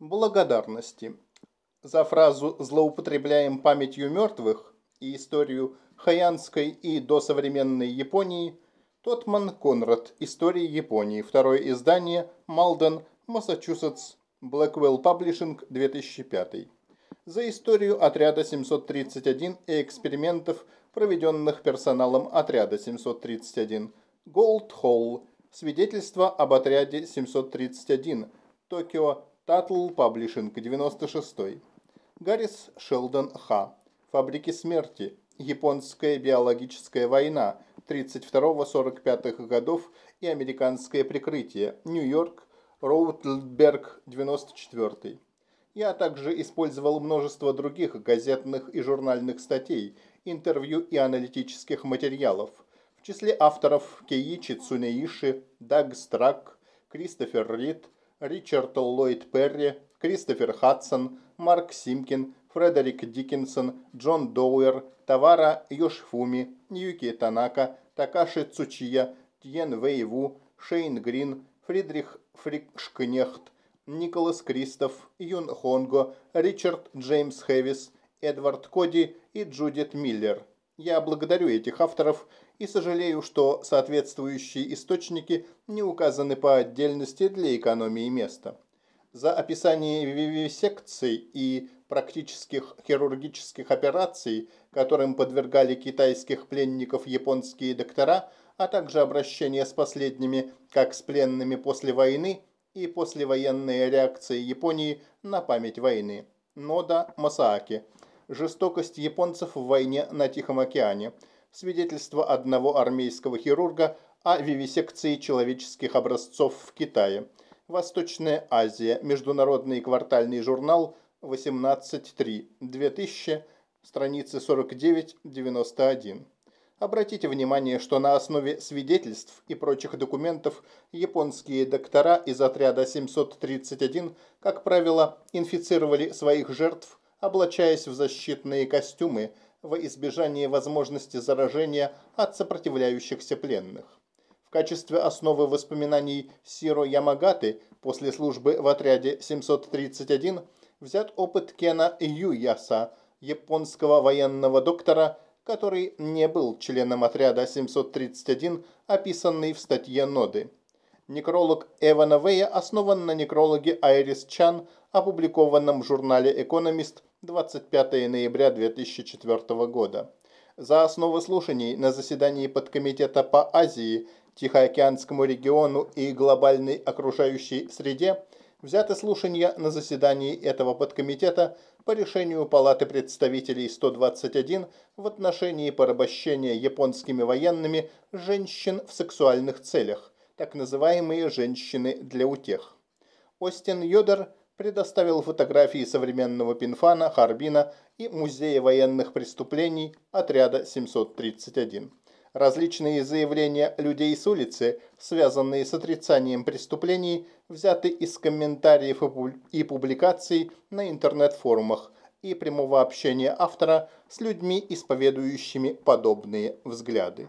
Благодарности. За фразу «злоупотребляем памятью мертвых» и историю Хаянской и досовременной Японии Тотман Конрад «История Японии», второе издание, Малден, Массачусетс, Blackwell Publishing, 2005. За историю отряда 731 и экспериментов, проведенных персоналом отряда 731. Голд Холл. Свидетельство об отряде 731. Токио Татл Паблишинг, 96. Гаррис Шелдон Ха. Фабрики смерти. Японская биологическая война 32-45 годов и американское прикрытие. Нью-Йорк. Роутлберг, 94. Я также использовал множество других газетных и журнальных статей, интервью и аналитических материалов. В числе авторов Кейичи Цунеиши, Даг Страк, Кристофер Рид, Ричард Ллойд Перри, Кристофер Хадсон, Марк Симкин, Фредерик Диккенсон, Джон Доуэр, Тавара Йошфуми, Ньюки Танака, Такаши Цучия, Тьен Вейву, Шейн Грин, Фридрих Фрикшкнехт, Николас Кристоф, Юн Хонго, Ричард Джеймс Хэвис, Эдвард Коди и Джудит Миллер. Я благодарю этих авторов и сожалею, что соответствующие источники не указаны по отдельности для экономии места. За описание вивисекций и практических хирургических операций, которым подвергали китайских пленников японские доктора, а также обращение с последними как с пленными после войны и послевоенные реакции Японии на память войны. Нода Масааки. Жестокость японцев в войне на Тихом океане. Свидетельство одного армейского хирурга о вивисекции человеческих образцов в Китае. Восточная Азия. Международный квартальный журнал 18.3. 2000. Страницы 49-91. Обратите внимание, что на основе свидетельств и прочих документов японские доктора из отряда 731, как правило, инфицировали своих жертв, облачаясь в защитные костюмы во избежание возможности заражения от сопротивляющихся пленных. В качестве основы воспоминаний Сиро Ямагаты после службы в отряде 731 взят опыт Кена Юяса, японского военного доктора, который не был членом отряда 731, описанный в статье Ноды. Некролог Эвана Вэя основан на некрологе Айрис Чан, опубликованном в журнале «Экономист» 25 ноября 2004 года. За основу слушаний на заседании подкомитета по Азии – Тихоокеанскому региону и глобальной окружающей среде взяты слушания на заседании этого подкомитета по решению Палаты представителей 121 в отношении порабощения японскими военными женщин в сексуальных целях, так называемые «женщины для утех». Остин Йодер предоставил фотографии современного Пинфана, Харбина и Музея военных преступлений отряда 731. Различные заявления людей с улицы, связанные с отрицанием преступлений, взяты из комментариев и публикаций на интернет-форумах и прямого общения автора с людьми, исповедующими подобные взгляды.